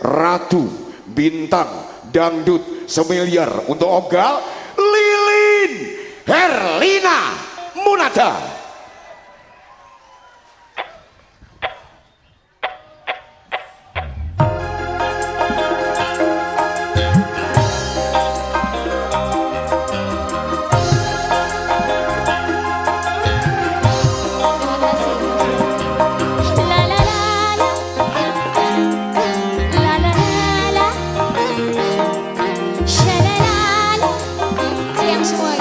Ratu Bintang Dangdut Semiliar. Untuk Ogal Lilin Herlina that's why.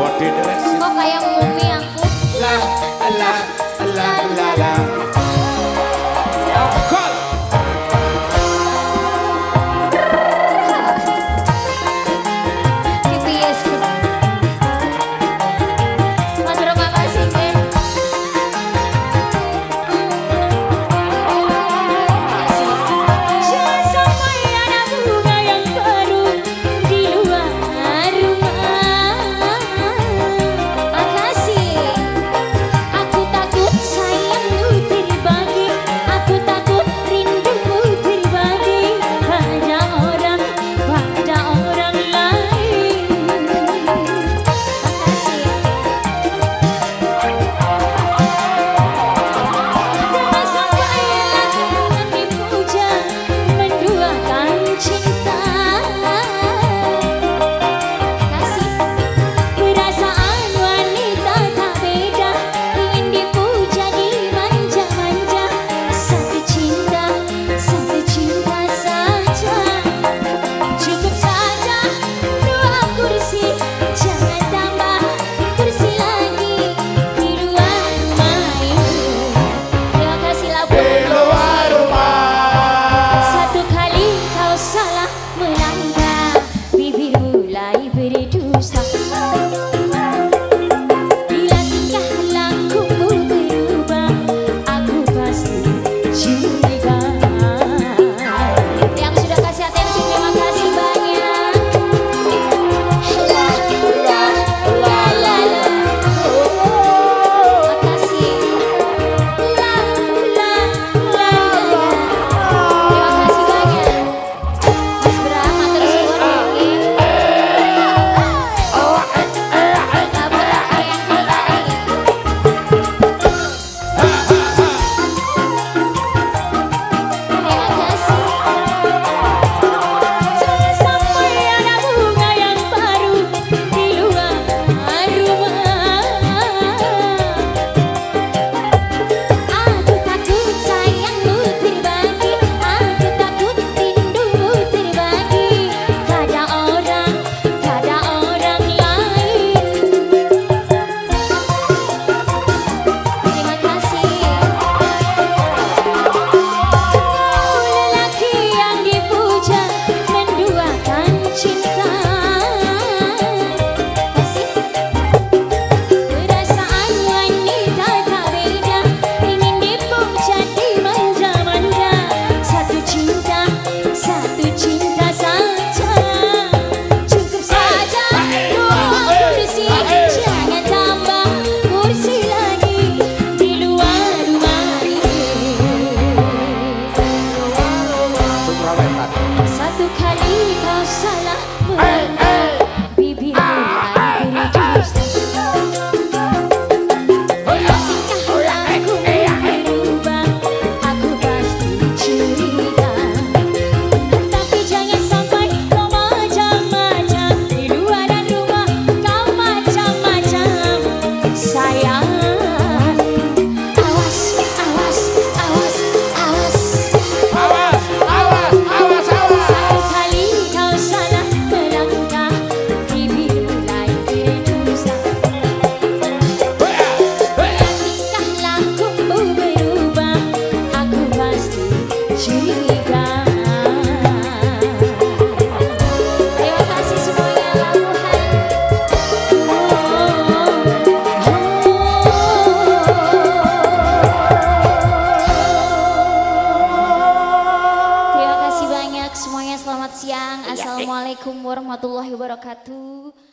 Body dress. Kok kayak semuanya selamat siang. Iya, eh. Assalamualaikum warahmatullahi wabarakatuh.